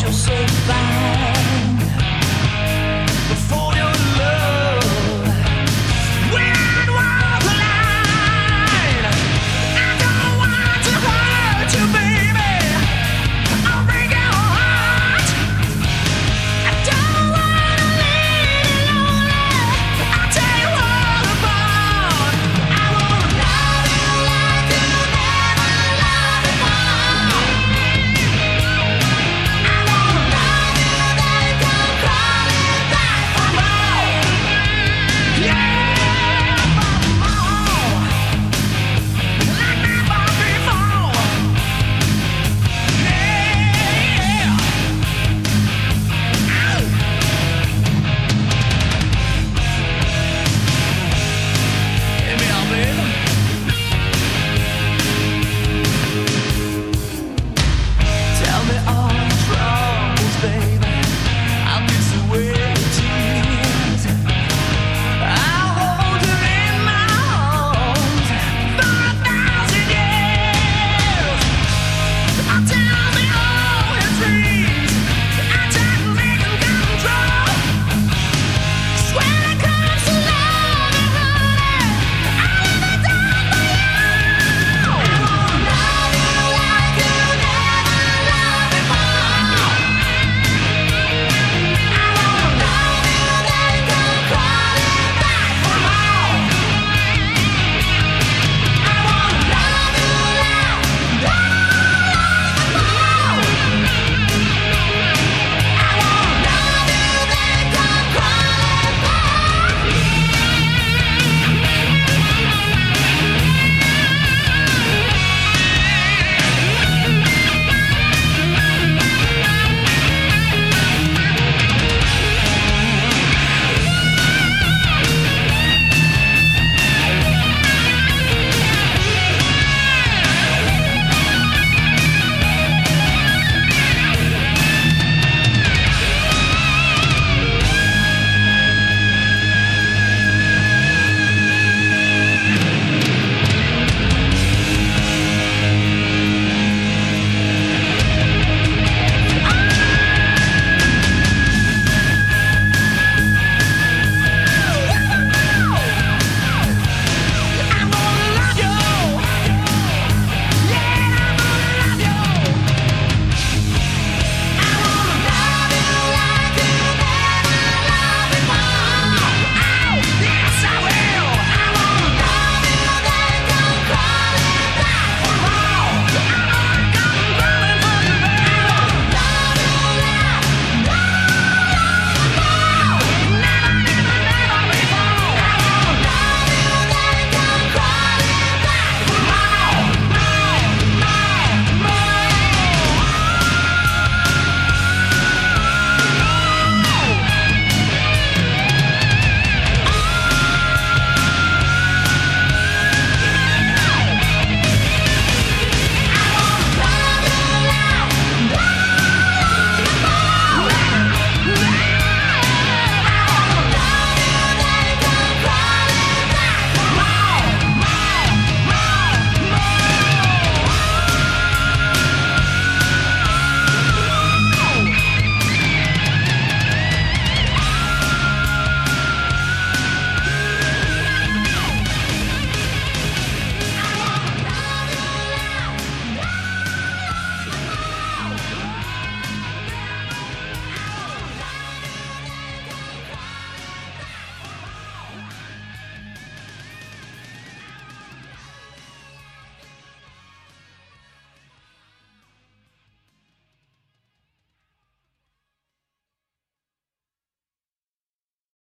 You'll say bound